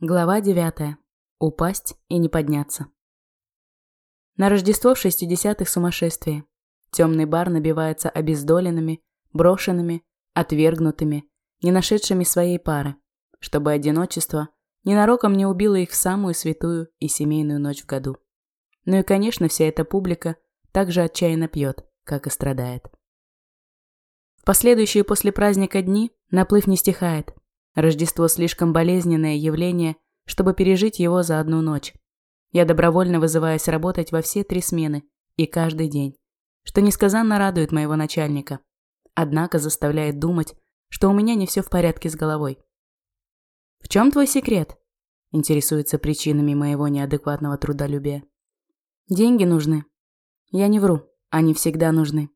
Глава 9. Упасть и не подняться. На Рождество в 60-х сумасшествие. Темный бар набивается обездоленными, брошенными, отвергнутыми, не нашедшими своей пары, чтобы одиночество ненароком не убило их в самую святую и семейную ночь в году. Ну и, конечно, вся эта публика также отчаянно пьет, как и страдает. В последующие после праздника дни наплыв не стихает, Рождество слишком болезненное явление, чтобы пережить его за одну ночь. Я добровольно вызываюсь работать во все три смены и каждый день, что несказанно радует моего начальника. Однако заставляет думать, что у меня не все в порядке с головой. «В чем твой секрет?» – интересуется причинами моего неадекватного трудолюбия. «Деньги нужны. Я не вру, они всегда нужны».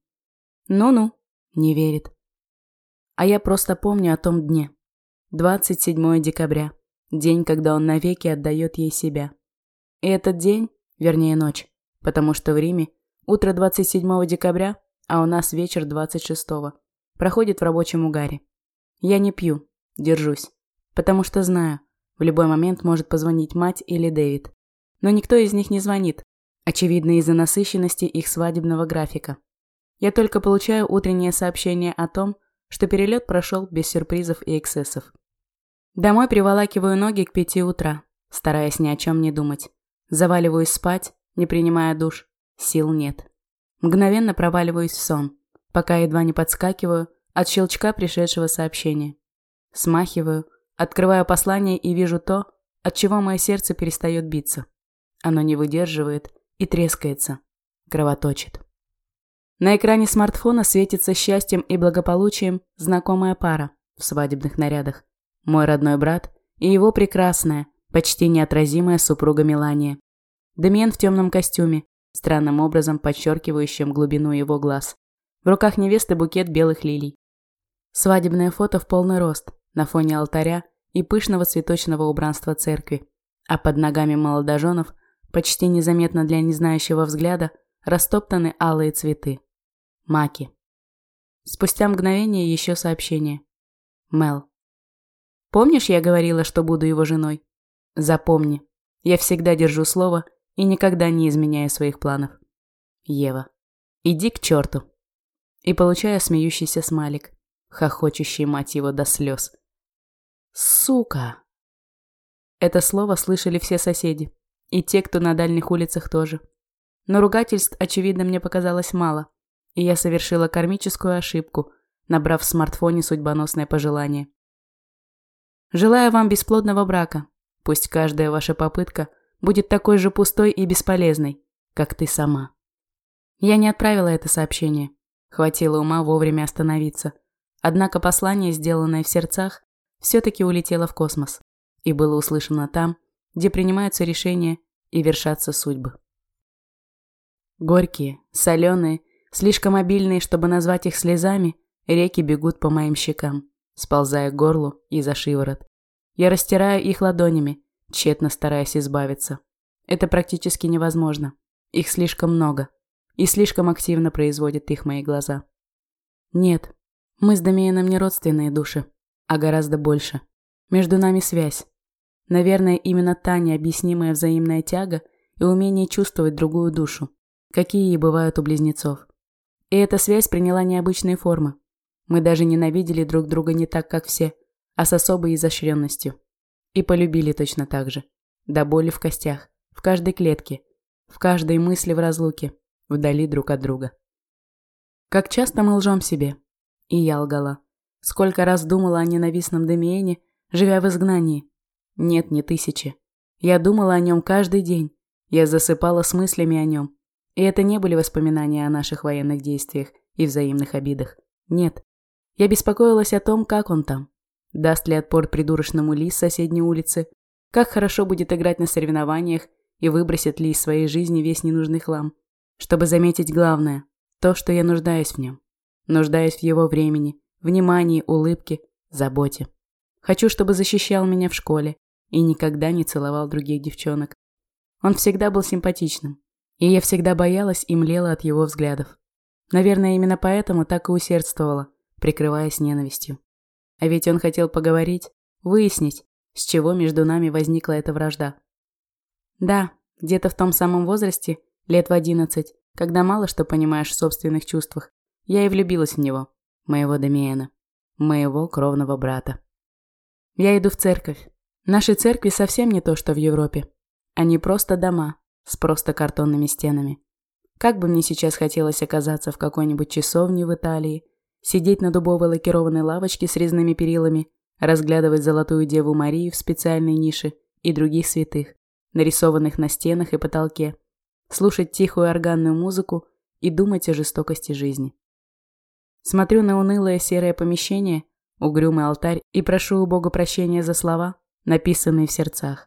«Ну-ну», – не верит. А я просто помню о том дне. 27 декабря. День, когда он навеки отдает ей себя. И этот день, вернее ночь, потому что в Риме утро 27 декабря, а у нас вечер 26 проходит в рабочем угаре. Я не пью, держусь, потому что знаю, в любой момент может позвонить мать или Дэвид. Но никто из них не звонит, очевидно из-за насыщенности их свадебного графика. Я только получаю утреннее сообщение о том, что перелет прошел без сюрпризов и эксцессов. Домой приволакиваю ноги к пяти утра, стараясь ни о чем не думать. Заваливаюсь спать, не принимая душ. Сил нет. Мгновенно проваливаюсь в сон, пока едва не подскакиваю от щелчка пришедшего сообщения. Смахиваю, открываю послание и вижу то, от чего мое сердце перестает биться. Оно не выдерживает и трескается, кровоточит. На экране смартфона светится счастьем и благополучием знакомая пара в свадебных нарядах мой родной брат и его прекрасная, почти неотразимая супруга Мелания. Демьян в темном костюме, странным образом подчеркивающим глубину его глаз. В руках невесты букет белых лилий. Свадебное фото в полный рост, на фоне алтаря и пышного цветочного убранства церкви. А под ногами молодоженов, почти незаметно для незнающего взгляда, растоптаны алые цветы. Маки. Спустя мгновение еще сообщение. Мел. Помнишь, я говорила, что буду его женой? Запомни, я всегда держу слово и никогда не изменяю своих планов. Ева. Иди к черту. И получаю смеющийся смайлик, хохочущий мать его до слез. Сука. Это слово слышали все соседи. И те, кто на дальних улицах тоже. Но ругательств, очевидно, мне показалось мало. И я совершила кармическую ошибку, набрав в смартфоне судьбоносное пожелание. Желаю вам бесплодного брака. Пусть каждая ваша попытка будет такой же пустой и бесполезной, как ты сама. Я не отправила это сообщение. Хватило ума вовремя остановиться. Однако послание, сделанное в сердцах, все-таки улетело в космос и было услышано там, где принимаются решения и вершатся судьбы. Горькие, соленые, слишком обильные, чтобы назвать их слезами, реки бегут по моим щекам сползая к горлу и за шиворот. Я растираю их ладонями, тщетно стараясь избавиться. Это практически невозможно. Их слишком много. И слишком активно производят их мои глаза. Нет, мы с Дамиеном не родственные души, а гораздо больше. Между нами связь. Наверное, именно та необъяснимая взаимная тяга и умение чувствовать другую душу, какие и бывают у близнецов. И эта связь приняла необычные формы. Мы даже ненавидели друг друга не так, как все, а с особой изощренностью. И полюбили точно так же. До боли в костях, в каждой клетке, в каждой мысли в разлуке, вдали друг от друга. Как часто мы лжем себе. И я лгала. Сколько раз думала о ненавистном Демиене, живя в изгнании. Нет, не тысячи. Я думала о нем каждый день. Я засыпала с мыслями о нем. И это не были воспоминания о наших военных действиях и взаимных обидах. Нет, я беспокоилась о том, как он там. Даст ли отпор придурочному Ли с соседней улицы? Как хорошо будет играть на соревнованиях и выбросит ли из своей жизни весь ненужный хлам? Чтобы заметить главное – то, что я нуждаюсь в нем. Нуждаюсь в его времени, внимании, улыбке, заботе. Хочу, чтобы защищал меня в школе и никогда не целовал других девчонок. Он всегда был симпатичным, и я всегда боялась и млела от его взглядов. Наверное, именно поэтому так и усердствовала – прикрываясь ненавистью. А ведь он хотел поговорить, выяснить, с чего между нами возникла эта вражда. Да, где-то в том самом возрасте, лет в одиннадцать, когда мало что понимаешь в собственных чувствах, я и влюбилась в него, моего Дамиена, моего кровного брата. Я иду в церковь. Наши церкви совсем не то, что в Европе. Они просто дома, с просто картонными стенами. Как бы мне сейчас хотелось оказаться в какой-нибудь часовне в Италии, сидеть на дубовой лакированной лавочке с резными перилами, разглядывать золотую Деву Марию в специальной нише и других святых, нарисованных на стенах и потолке, слушать тихую органную музыку и думать о жестокости жизни. Смотрю на унылое серое помещение, угрюмый алтарь и прошу у Бога прощения за слова, написанные в сердцах.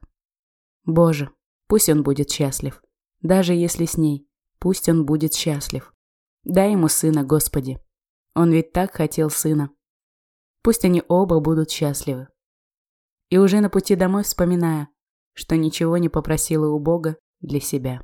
Боже, пусть он будет счастлив, даже если с ней, Пусть он будет счастлив. Дай ему сына, Господи. Он ведь так хотел сына. Пусть они оба будут счастливы. И уже на пути домой вспоминая, что ничего не попросила у Бога для себя.